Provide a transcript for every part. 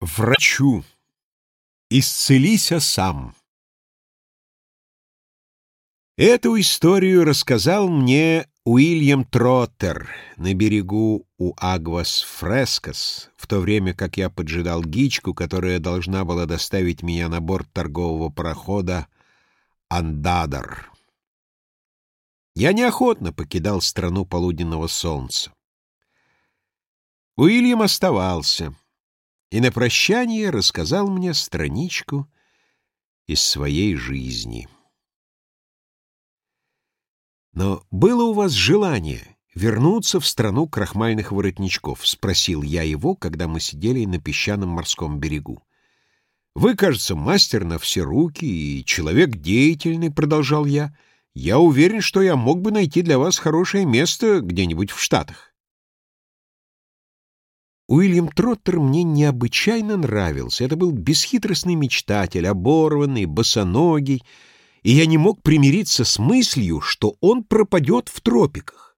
Врачу. Исцелися сам. Эту историю рассказал мне Уильям Троттер на берегу у Агвас-Фрескос, в то время как я поджидал гичку, которая должна была доставить меня на борт торгового парохода «Андадар». Я неохотно покидал страну полуденного солнца. Уильям оставался — и на прощание рассказал мне страничку из своей жизни. «Но было у вас желание вернуться в страну крахмальных воротничков?» — спросил я его, когда мы сидели на песчаном морском берегу. «Вы, кажется, мастер на все руки и человек деятельный», — продолжал я. «Я уверен, что я мог бы найти для вас хорошее место где-нибудь в Штатах». Уильям Троттер мне необычайно нравился. Это был бесхитростный мечтатель, оборванный, босоногий, и я не мог примириться с мыслью, что он пропадет в тропиках.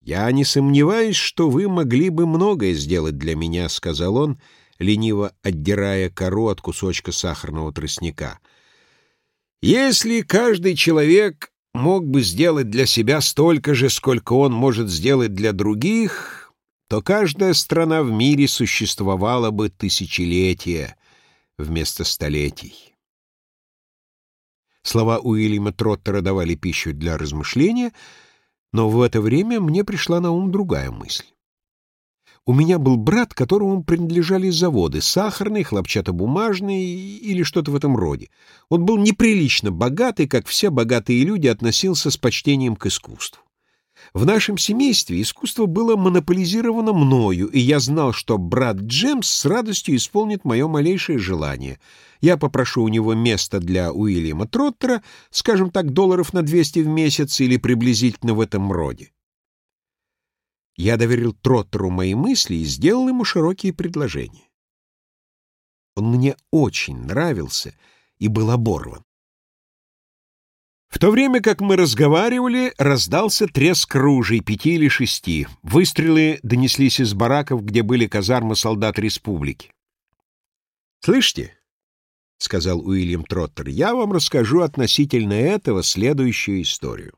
«Я не сомневаюсь, что вы могли бы многое сделать для меня», — сказал он, лениво отдирая кору от кусочка сахарного тростника. «Если каждый человек мог бы сделать для себя столько же, сколько он может сделать для других...» то каждая страна в мире существовала бы тысячелетия вместо столетий. Слова Уильяма Троттера давали пищу для размышления, но в это время мне пришла на ум другая мысль. У меня был брат, которому принадлежали заводы — сахарный, хлопчатобумажный или что-то в этом роде. Он был неприлично богатый, как все богатые люди, относился с почтением к искусству. В нашем семействе искусство было монополизировано мною, и я знал, что брат Джемс с радостью исполнит мое малейшее желание. Я попрошу у него место для Уильяма Троттера, скажем так, долларов на 200 в месяц или приблизительно в этом роде. Я доверил Троттеру мои мысли и сделал ему широкие предложения. Он мне очень нравился и был оборван. В то время как мы разговаривали, раздался треск ружей пяти или шести. Выстрелы донеслись из бараков, где были казармы солдат республики. «Слышите?» — сказал Уильям Троттер. «Я вам расскажу относительно этого следующую историю.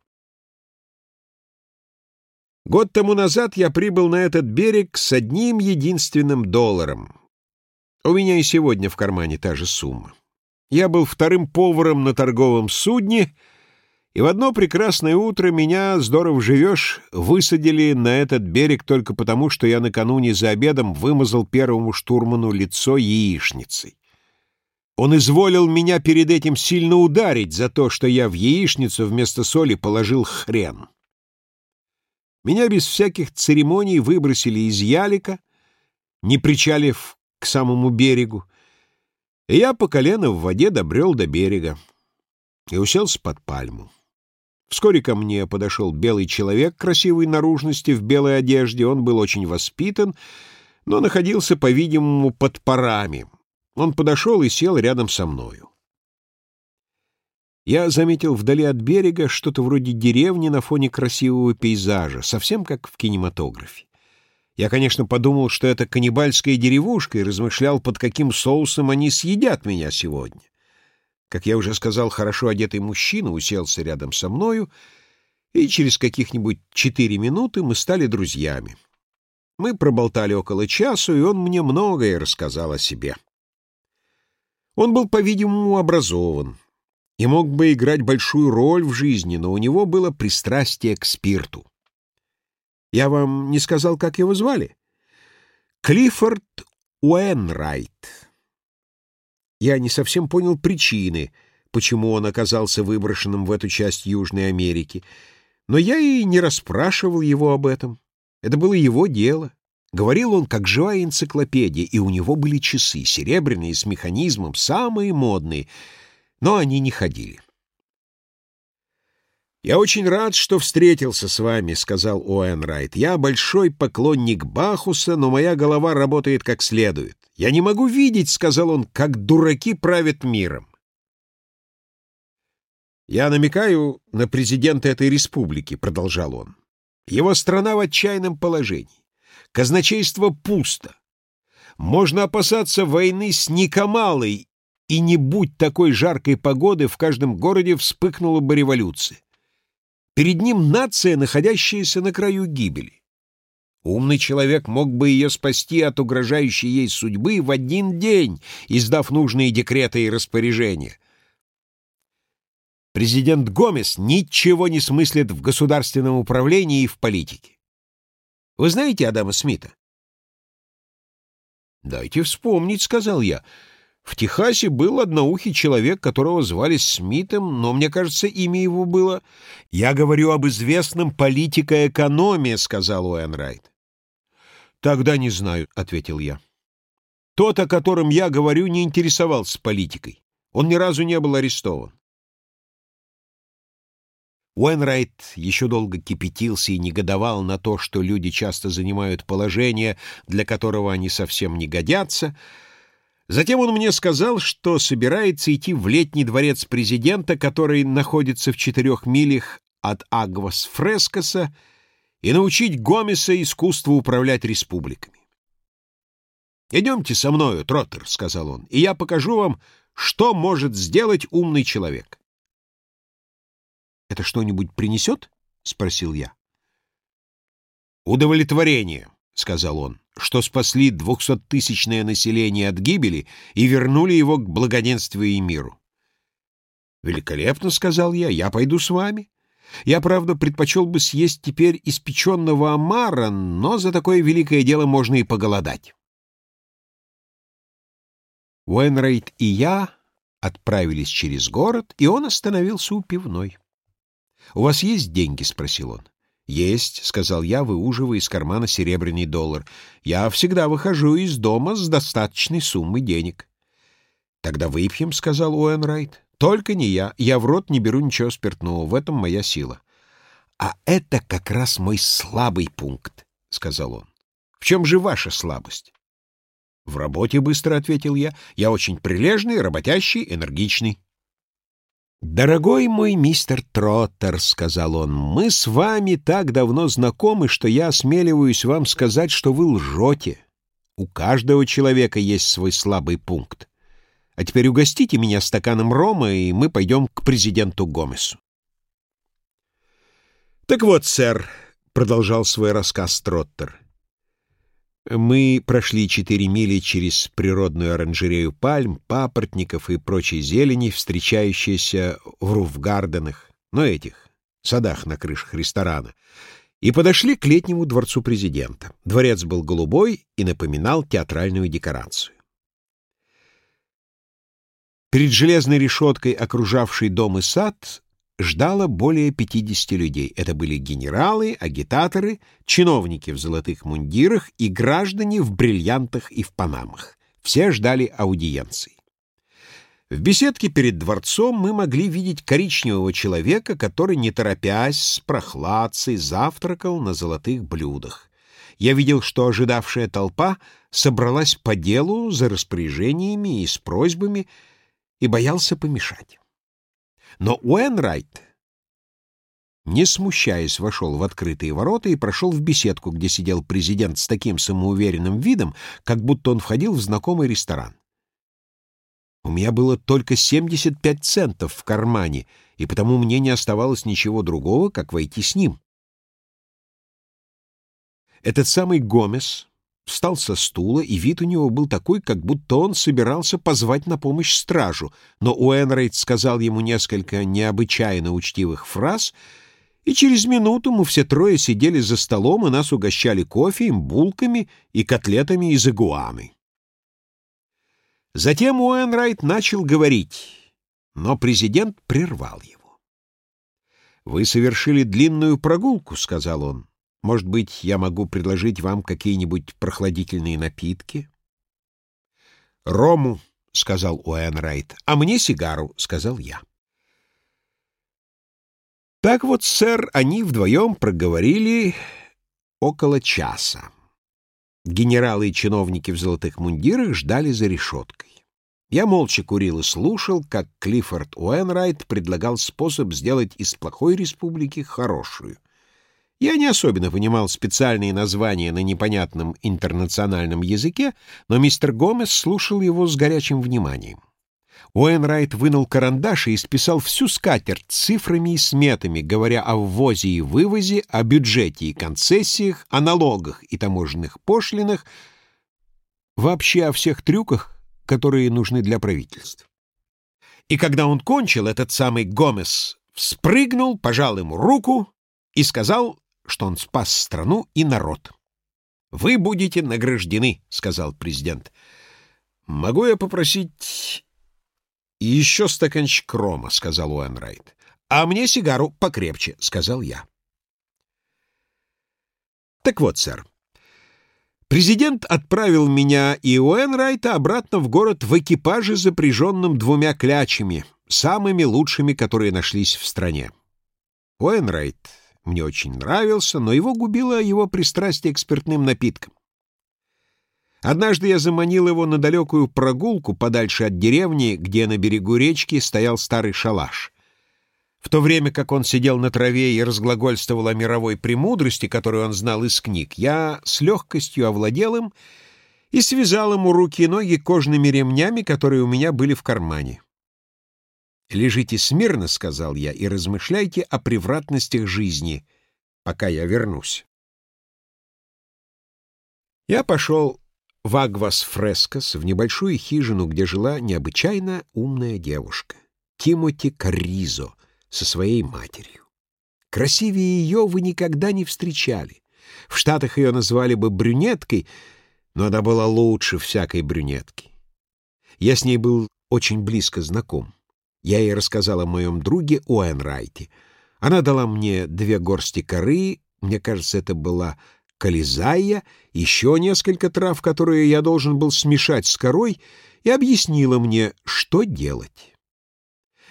Год тому назад я прибыл на этот берег с одним единственным долларом. У меня и сегодня в кармане та же сумма. Я был вторым поваром на торговом судне — и в одно прекрасное утро меня, здорово живешь, высадили на этот берег только потому, что я накануне за обедом вымазал первому штурману лицо яичницей. Он изволил меня перед этим сильно ударить за то, что я в яичницу вместо соли положил хрен. Меня без всяких церемоний выбросили из ялика, не причалив к самому берегу, и я по колено в воде добрел до берега и уселся под пальму. Вскоре ко мне подошел белый человек красивой наружности в белой одежде. Он был очень воспитан, но находился, по-видимому, под парами. Он подошел и сел рядом со мною. Я заметил вдали от берега что-то вроде деревни на фоне красивого пейзажа, совсем как в кинематографе. Я, конечно, подумал, что это каннибальская деревушка, и размышлял, под каким соусом они съедят меня сегодня. Как я уже сказал, хорошо одетый мужчина уселся рядом со мною, и через каких-нибудь четыре минуты мы стали друзьями. Мы проболтали около часу, и он мне многое рассказал о себе. Он был, по-видимому, образован и мог бы играть большую роль в жизни, но у него было пристрастие к спирту. Я вам не сказал, как его звали? Клиффорд Уэнрайт. Я не совсем понял причины, почему он оказался выброшенным в эту часть Южной Америки, но я и не расспрашивал его об этом. Это было его дело. Говорил он, как живая энциклопедия, и у него были часы, серебряные, с механизмом, самые модные, но они не ходили. «Я очень рад, что встретился с вами», — сказал Оэн Райт. «Я большой поклонник Бахуса, но моя голова работает как следует. «Я не могу видеть», — сказал он, — «как дураки правят миром». «Я намекаю на президента этой республики», — продолжал он. «Его страна в отчаянном положении. Казначейство пусто. Можно опасаться войны с Никомалой, и не будь такой жаркой погоды, в каждом городе вспыхнула бы революция. Перед ним нация, находящаяся на краю гибели. Умный человек мог бы ее спасти от угрожающей ей судьбы в один день, издав нужные декреты и распоряжения. Президент Гомес ничего не смыслит в государственном управлении и в политике. Вы знаете Адама Смита? «Дайте вспомнить», — сказал я. «В Техасе был одноухий человек, которого звали Смитом, но, мне кажется, имя его было...» «Я говорю об известном политико-экономе», — сказал Уэнрайт. «Тогда не знаю», — ответил я. «Тот, о котором я говорю, не интересовался политикой. Он ни разу не был арестован». Уэнрайт еще долго кипятился и негодовал на то, что люди часто занимают положение, для которого они совсем не годятся. Затем он мне сказал, что собирается идти в летний дворец президента, который находится в четырех милях от Агвас-Фрескоса, и научить Гомеса искусству управлять республиками. «Идемте со мною, Троттер», — сказал он, — «и я покажу вам, что может сделать умный человек». «Это что-нибудь принесет?» — спросил я. «Удовлетворение», — сказал он, — «что спасли двухсоттысячное население от гибели и вернули его к благоденствию и миру». «Великолепно», — сказал я, — «я пойду с вами». Я, правда, предпочел бы съесть теперь испеченного омара, но за такое великое дело можно и поголодать. Уэнрейт и я отправились через город, и он остановился у пивной. «У вас есть деньги?» — спросил он. «Есть», — сказал я, выуживая из кармана серебряный доллар. «Я всегда выхожу из дома с достаточной суммой денег». «Тогда выпьем», — сказал Уэнрайт. «Только не я. Я в рот не беру ничего спиртного. В этом моя сила». «А это как раз мой слабый пункт», — сказал он. «В чем же ваша слабость?» «В работе», — быстро ответил я. «Я очень прилежный, работящий, энергичный». «Дорогой мой мистер Троттер», — сказал он, — «мы с вами так давно знакомы, что я осмеливаюсь вам сказать, что вы лжете. У каждого человека есть свой слабый пункт. А теперь угостите меня стаканом рома, и мы пойдем к президенту Гомесу». «Так вот, сэр», — продолжал свой рассказ Троттер, — мы прошли четыре мили через природную оранжерею пальм, папоротников и прочей зелени, встречающейся в руфгарденах, но этих, садах на крышах ресторана, и подошли к летнему дворцу президента. Дворец был голубой и напоминал театральную декорацию. Перед железной решеткой, окружавшей дом и сад, ждало более 50 людей. Это были генералы, агитаторы, чиновники в золотых мундирах и граждане в бриллиантах и в панамах. Все ждали аудиенции. В беседке перед дворцом мы могли видеть коричневого человека, который, не торопясь, с прохладцей завтракал на золотых блюдах. Я видел, что ожидавшая толпа собралась по делу за распоряжениями и с просьбами и боялся помешать. Но Уэнрайт, не смущаясь, вошел в открытые ворота и прошел в беседку, где сидел президент с таким самоуверенным видом, как будто он входил в знакомый ресторан. У меня было только 75 центов в кармане, и потому мне не оставалось ничего другого, как войти с ним. Этот самый Гомес встал со стула, и вид у него был такой, как будто он собирался позвать на помощь стражу, но Уэнрейд сказал ему несколько необычайно учтивых фраз, и через минуту мы все трое сидели за столом, и нас угощали кофеем, булками и котлетами из игуаны. Затем Уэнрайт начал говорить, но президент прервал его. «Вы совершили длинную прогулку», — сказал он. Может быть, я могу предложить вам какие-нибудь прохладительные напитки? «Рому», — сказал Уэнрайт, — «а мне сигару», — сказал я. Так вот, сэр, они вдвоем проговорили около часа. Генералы и чиновники в золотых мундирах ждали за решеткой. Я молча курил и слушал, как Клиффорд Уэнрайт предлагал способ сделать из плохой республики хорошую. Я не особенно понимал специальные названия на непонятном интернациональном языке, но мистер Гомес слушал его с горячим вниманием. Уэнрайт вынул карандаш и исписал всю скатерть цифрами и сметами, говоря о ввозе и вывозе, о бюджете и концессиях, о налогах и таможенных пошлинах, вообще о всех трюках, которые нужны для правительства. И когда он кончил, этот самый Гомес вспрыгнул, пожал ему руку и сказал, что он спас страну и народ. «Вы будете награждены», — сказал президент. «Могу я попросить еще стаканчик рома», — сказал Уэнрайт. «А мне сигару покрепче», — сказал я. Так вот, сэр, президент отправил меня и Уэнрайта обратно в город в экипаже, запряженном двумя клячами, самыми лучшими, которые нашлись в стране. Уэнрайт мне очень нравился, но его губило его пристрастие к спиртным напиткам. Однажды я заманил его на далекую прогулку подальше от деревни, где на берегу речки стоял старый шалаш. В то время как он сидел на траве и разглагольствовал о мировой премудрости, которую он знал из книг, я с легкостью овладел им и связал ему руки и ноги кожными ремнями, которые у меня были в кармане. «Лежите смирно», — сказал я, — «и размышляйте о превратностях жизни, пока я вернусь». Я пошел в Агвас Фрескос, в небольшую хижину, где жила необычайно умная девушка, Тимоти Каризо, со своей матерью. Красивее ее вы никогда не встречали. В Штатах ее назвали бы брюнеткой, но она была лучше всякой брюнетки. Я с ней был очень близко знаком. Я ей рассказал о моем друге Уэнрайте. Она дала мне две горсти коры, мне кажется, это была кализайя, еще несколько трав, которые я должен был смешать с корой, и объяснила мне, что делать.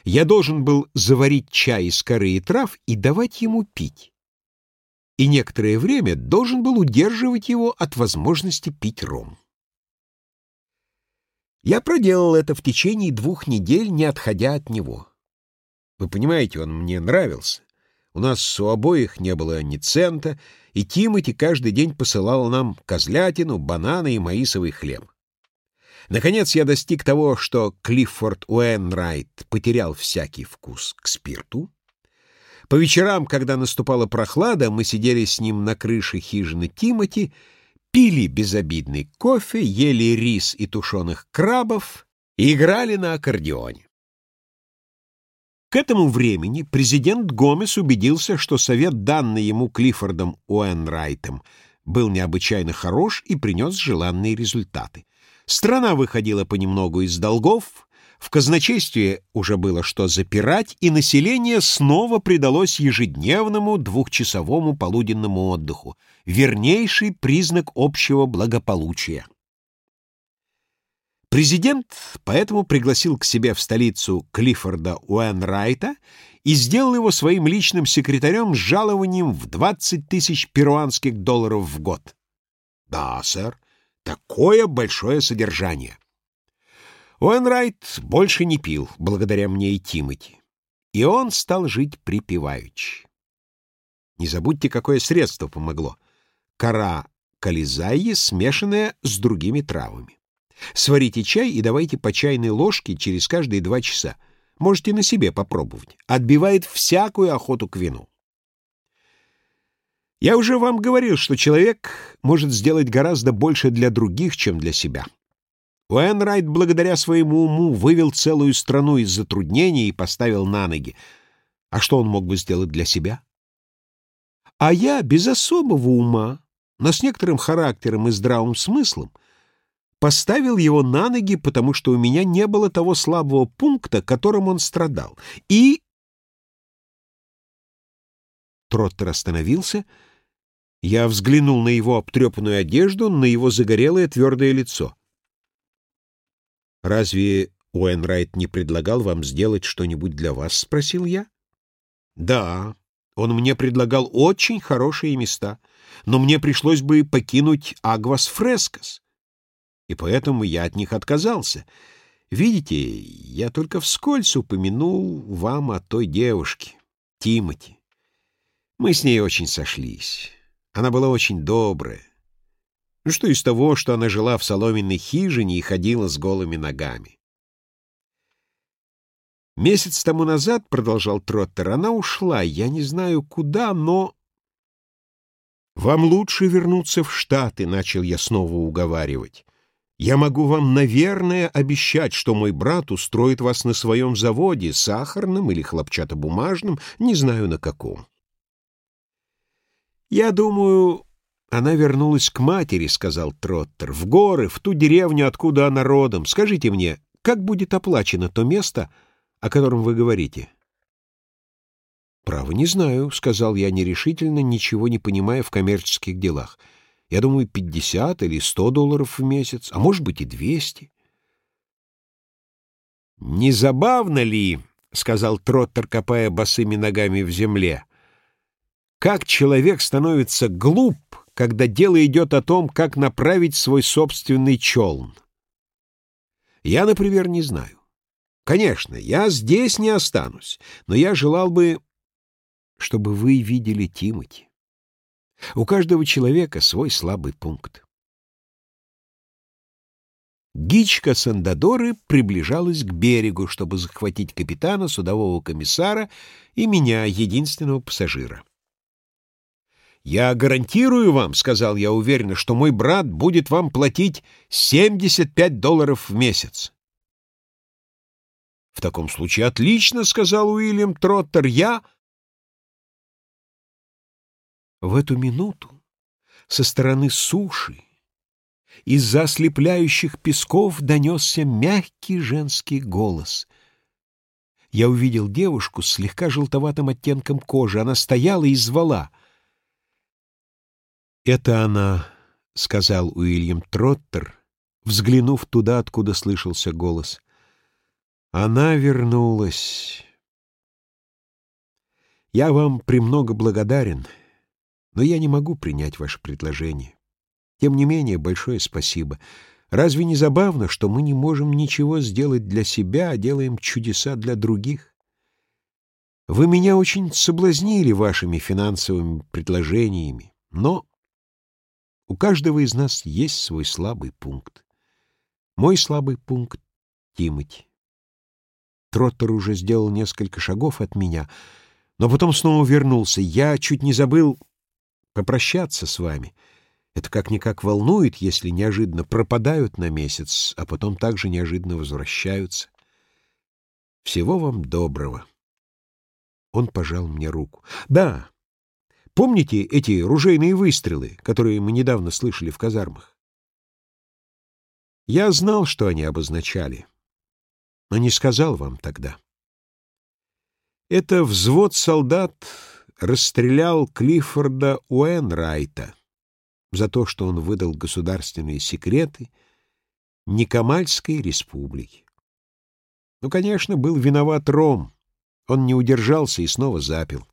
Я должен был заварить чай из коры и трав и давать ему пить. И некоторое время должен был удерживать его от возможности пить ром. Я проделал это в течение двух недель, не отходя от него. Вы понимаете, он мне нравился. У нас у обоих не было ни цента, и Тимати каждый день посылал нам козлятину, бананы и маисовый хлеб. Наконец я достиг того, что Клиффорд Уэнрайт потерял всякий вкус к спирту. По вечерам, когда наступала прохлада, мы сидели с ним на крыше хижины Тимати пили безобидный кофе, ели рис и тушеных крабов и играли на аккордеоне. К этому времени президент Гомес убедился, что совет, данный ему Клиффордом Уэнрайтом, был необычайно хорош и принес желанные результаты. Страна выходила понемногу из долгов, в казначействе уже было что запирать, и население снова предалось ежедневному двухчасовому полуденному отдыху, вернейший признак общего благополучия. Президент поэтому пригласил к себе в столицу Клиффорда Уэнрайта и сделал его своим личным секретарем с жалованием в 20 тысяч перуанских долларов в год. Да, сэр, такое большое содержание. Уэнрайт больше не пил, благодаря мне и Тимати. И он стал жить припеваючи. Не забудьте, какое средство помогло. Кора кализайи, смешанная с другими травами. Сварите чай и давайте по чайной ложке через каждые два часа. Можете на себе попробовать. Отбивает всякую охоту к вину. Я уже вам говорил, что человек может сделать гораздо больше для других, чем для себя. Уэнрайт благодаря своему уму вывел целую страну из затруднений и поставил на ноги. А что он мог бы сделать для себя? А я без особого ума, но с некоторым характером и здравым смыслом, поставил его на ноги, потому что у меня не было того слабого пункта, которым он страдал. И... Троттер остановился. Я взглянул на его обтрепанную одежду, на его загорелое твердое лицо. «Разве Уэнрайт не предлагал вам сделать что-нибудь для вас?» — спросил я. «Да, он мне предлагал очень хорошие места, но мне пришлось бы покинуть Агвас Фрескос, и поэтому я от них отказался. Видите, я только вскользь упомянул вам о той девушке, Тимати. Мы с ней очень сошлись. Она была очень добрая. Ну что из того, что она жила в соломенной хижине и ходила с голыми ногами? Месяц тому назад, — продолжал Троттер, — она ушла, я не знаю куда, но... «Вам лучше вернуться в Штаты», — начал я снова уговаривать. «Я могу вам, наверное, обещать, что мой брат устроит вас на своем заводе, сахарном или хлопчатобумажном, не знаю на каком». «Я думаю, она вернулась к матери», — сказал Троттер, — «в горы, в ту деревню, откуда она родом. Скажите мне, как будет оплачено то место, о котором вы говорите?» «Право, не знаю», — сказал я нерешительно, ничего не понимая в коммерческих делах. «Я думаю, пятьдесят или сто долларов в месяц, а может быть и двести». «Не забавно ли, — сказал Троттер, копая босыми ногами в земле, — как человек становится глуп, когда дело идет о том, как направить свой собственный челн? Я, например, не знаю. Конечно, я здесь не останусь, но я желал бы чтобы вы видели Тимати. У каждого человека свой слабый пункт. Гичка Сандадоры приближалась к берегу, чтобы захватить капитана, судового комиссара и меня, единственного пассажира. «Я гарантирую вам, — сказал я уверенно, — что мой брат будет вам платить 75 долларов в месяц». «В таком случае отлично, — сказал Уильям Троттер, — я...» В эту минуту со стороны суши из-за ослепляющих песков донесся мягкий женский голос. Я увидел девушку с слегка желтоватым оттенком кожи. Она стояла и звала. «Это она», — сказал Уильям Троттер, взглянув туда, откуда слышался голос. «Она вернулась. Я вам премного благодарен». Но я не могу принять ваше предложение. Тем не менее, большое спасибо. Разве не забавно, что мы не можем ничего сделать для себя, а делаем чудеса для других? Вы меня очень соблазнили вашими финансовыми предложениями, но у каждого из нас есть свой слабый пункт. Мой слабый пункт — Тимати. Троттер уже сделал несколько шагов от меня, но потом снова вернулся. Я чуть не забыл попрощаться с вами. Это как-никак волнует, если неожиданно пропадают на месяц, а потом также неожиданно возвращаются. Всего вам доброго. Он пожал мне руку. Да, помните эти ружейные выстрелы, которые мы недавно слышали в казармах? Я знал, что они обозначали, но не сказал вам тогда. Это взвод солдат расстрелял Клиффорда Уэнрайта за то, что он выдал государственные секреты Никомальской республики. Ну, конечно, был виноват Ром. Он не удержался и снова запил.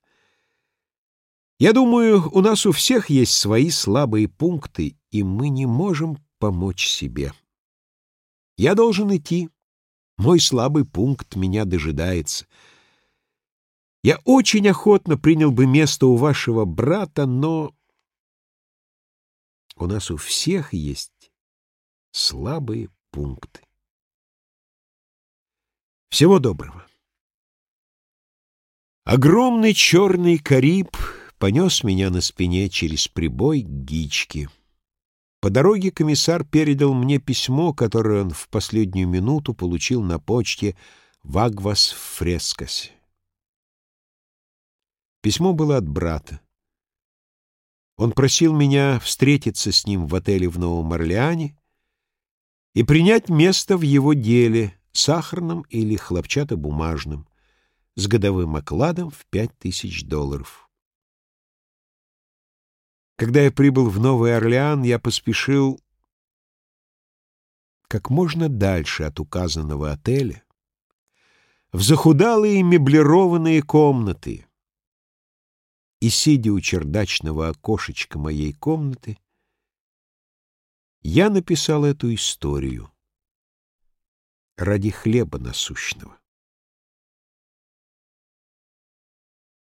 Я думаю, у нас у всех есть свои слабые пункты, и мы не можем помочь себе. Я должен идти. Мой слабый пункт меня дожидается — я очень охотно принял бы место у вашего брата, но у нас у всех есть слабые пункты. Всего доброго. Огромный черный кариб понес меня на спине через прибой к гичке. По дороге комиссар передал мне письмо, которое он в последнюю минуту получил на почте в Агвас-Фрескосе. Письмо было от брата. Он просил меня встретиться с ним в отеле в Новом Орлеане и принять место в его деле, сахарном или хлопчатобумажном, с годовым окладом в пять тысяч долларов. Когда я прибыл в Новый Орлеан, я поспешил как можно дальше от указанного отеля, в захудалые меблированные комнаты — и, сидя у чердачного окошечка моей комнаты, я написал эту историю ради хлеба насущного.